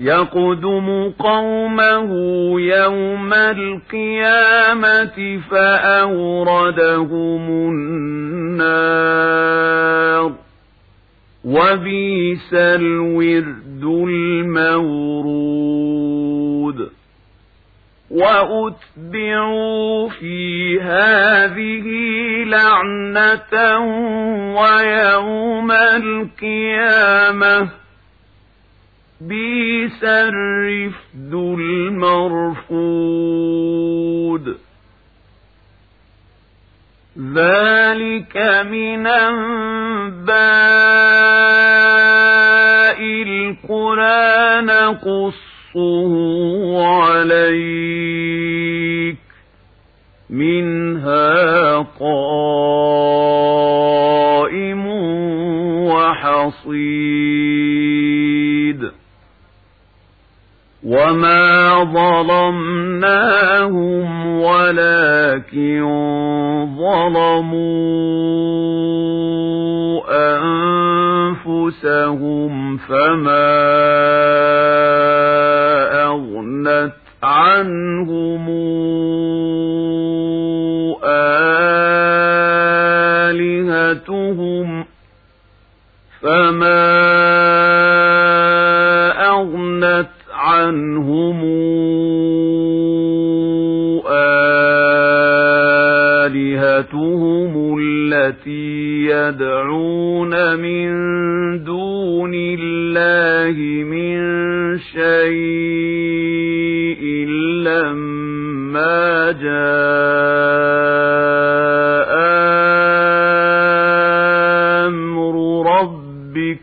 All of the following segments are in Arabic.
يقدم قومه يوم القيامة فأوردهم النار. وبيس الورد المورود. وأتبعوا في هذه لعنة ويوم القيامة. بيس الرفد المرفود ذلك من أنباء القرى نقصه عليك منها قائم وما ظلمناهم ولكن ظلموا أنفسهم فما أغنت عنهم آلهتهم فما أغنت عنهم آلهتهم التي يدعون من دون الله من شيء لما جاء أمر ربك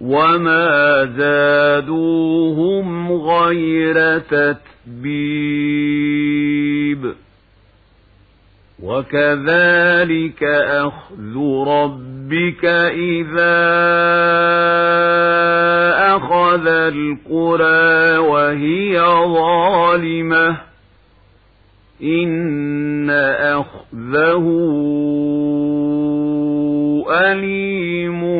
وما زادوهم غير تتبيب وكذلك أخذ ربك إذا أخذ القرى وهي ظالمة إن أخذه أليم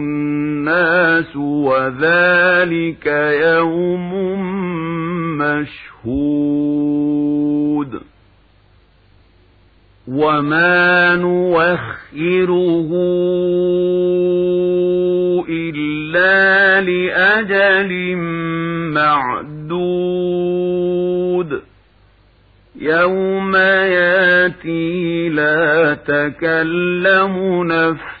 الناس وذلك يوم مشهود. وما نوخره إلا لأجل معدود. يوم ياتي لا تكلم نفس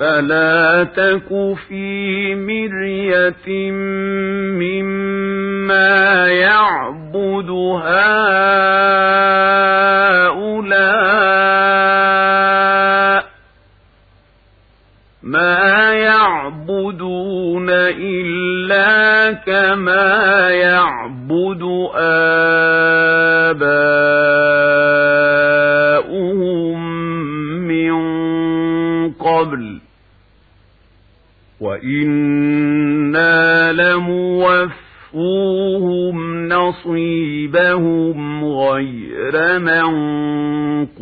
فلا تك في مرية مما يعبد هؤلاء ما يعبدون إلا كما يعبدون وإنا لموفوهم نصيبهم غير منقوص